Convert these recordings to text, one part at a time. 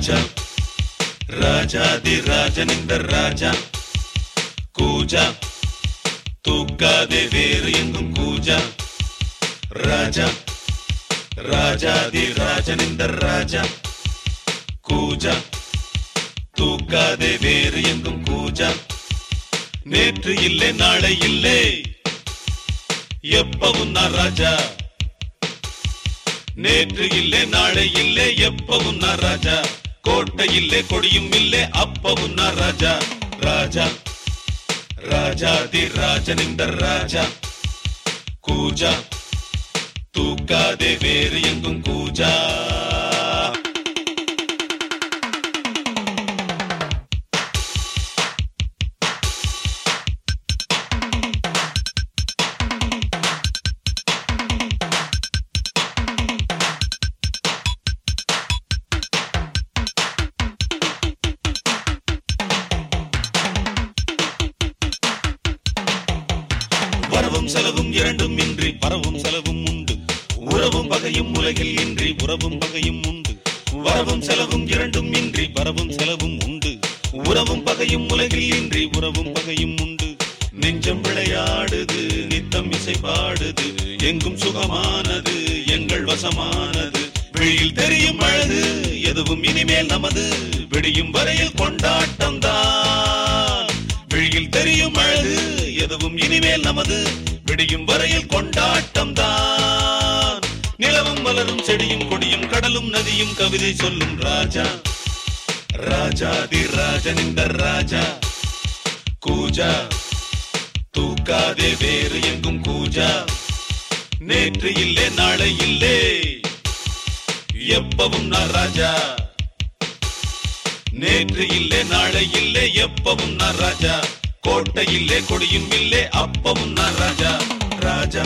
ராஜா. ராஜாதி ராஜன் இந்த ராஜா. கூஜா. தூக்காதே வேறு எங்கும் கூஜா. ராஜா. ராஜாதி ராஜன் இந்த ராஜா. கூஜா. தூக்காதே வேறு எங்கும் கூஜா. நேற்று இல்லை நாளை இல்லை. எப்பவும் நான் ராஜா. நேற்று இல்லை நாளை இல்லை எப்பவும் நான் ராஜா. கோட்டை இல்லை கொடியும் இல்லை அப்பவும் நான் ராஜா ராஜா. ராஜாதி இந்த ராஜா. கூஜா. தூக்காதே வேறு எங்கும் கூஜா. செலவும் இரண்டும் இன்றி பரவும் செலவும் உண்டு. உறவும் பகையும் உலகில் இன்றி உறவும் பகையும் உண்டு. வரவும் செலவும் இரண்டும் இன்றி வரவும் செலவும் உண்டு. உறவும் பகையும் உலகில் இன்றி உறவும் பகையும் உண்டு. நெஞ்சம் விளையாடுது நித்தம் இசை பாடுது எங்கும் சுகமானது எங்கள் வசமானது. வெளியில் தெரியும் அழகு எதுவும் இனிமேல் நமது. விடியும் வரையில் கொண்டாட்டம் தான் வெளியில் தெரியும் அழகு எதுவும் இனிமேல் நமது. விடியும் வரையில் கொண்டாட்டம் தான் நிலவும் மலரும் செடியும் கொடியும் கடலும் நதியும் கவிதை சொல்லும் ராஜா. ராஜாதி இந்த ராஜா. கூஜா. தூக்காதே வேறு எங்கும் கூஜா. நேற்று இல்லை நாளை இல்லை. எப்பவும் நான் ராஜா. நேற்று இல்லை நாளை இல்லை எப்பவும் நான் ராஜா. கோட்டை இல்லை கொடியும் இல்லை அப்பவும் நான் ராஜா ராஜா.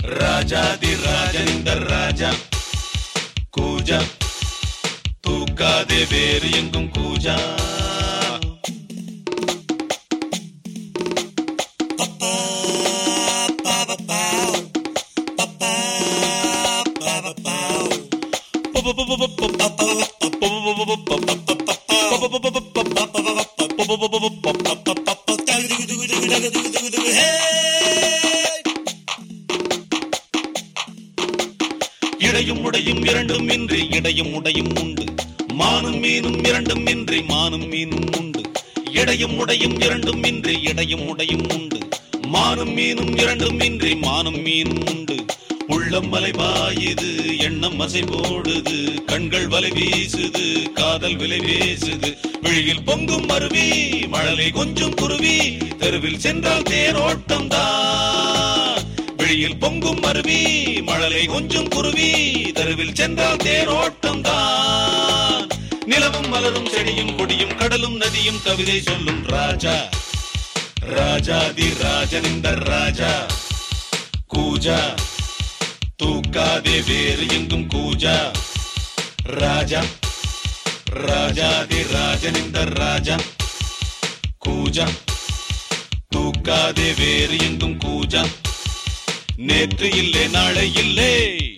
ராஜாதி ராஜனிந்த ராஜா. கூஜா. தூக்காதே வேறு எங்கும் கூஜா. இடையும் உடையும் இரண்டும் இன்றி இடையும் உடையும் உண்டு. மானும் மீனும் இரண்டும் இன்றி மானும் மீனும் உண்டு. இடையும் உடையும் இரண்டும் இன்றி இடையும் உடையும் உண்டு. மானும் மீனும் இரண்டும் இன்றி மானும் மீனும் உண்டு. உள்ளம் மலை பாயுது எண்ணம் அசை போடுது கண்கள் வலை வீசுது காதல் விலை பேசுது. விழியில் பொங்கும் அருவி மழலை கொஞ்சம் குருவி. தெருவில் சென்றால் தேரோட்டம் தான். மழையில் பொங்கும் அருவி மழலை கொஞ்சம் குருவி தெருவில் சென்றால் தேரோட்டம் தான் நிலவும் மலரும் செடியும் கொடியும் கடலும் நதியும் கவிதை சொல்லும் ராஜா. ராஜாதி ராஜனிந்த ராஜா. கூஜா தூக்காதே வேறு எங்கும் கூஜா. ராஜா ராஜாதி ராஜனிந்த ராஜா. கூஜா தூக்காதே வேறு எங்கும் கூஜா. நேற்று இல்லை நாளை இல்லை.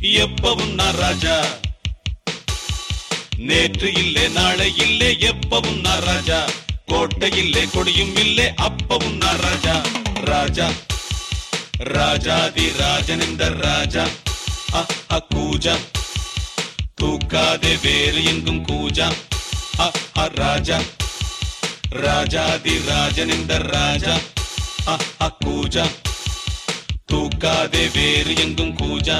எப்பவும் நான் ராஜா. நேற்று இல்லை நாளை இல்லை எப்பவும் நான் ராஜா. கோட்டை இல்லை கொடியும் இல்லை அப்பவும் நான் ராஜா. ராஜா. ராஜாதி ராஜன் இந்த ராஜா. கூஜா. தூக்காதே வேறு எங்கும் கூஜா. ராஜா. ராஜாதி ராஜன் இந்த ராஜா. கூஜா. தூக்காதே வேறு எங்கும் கூஜா.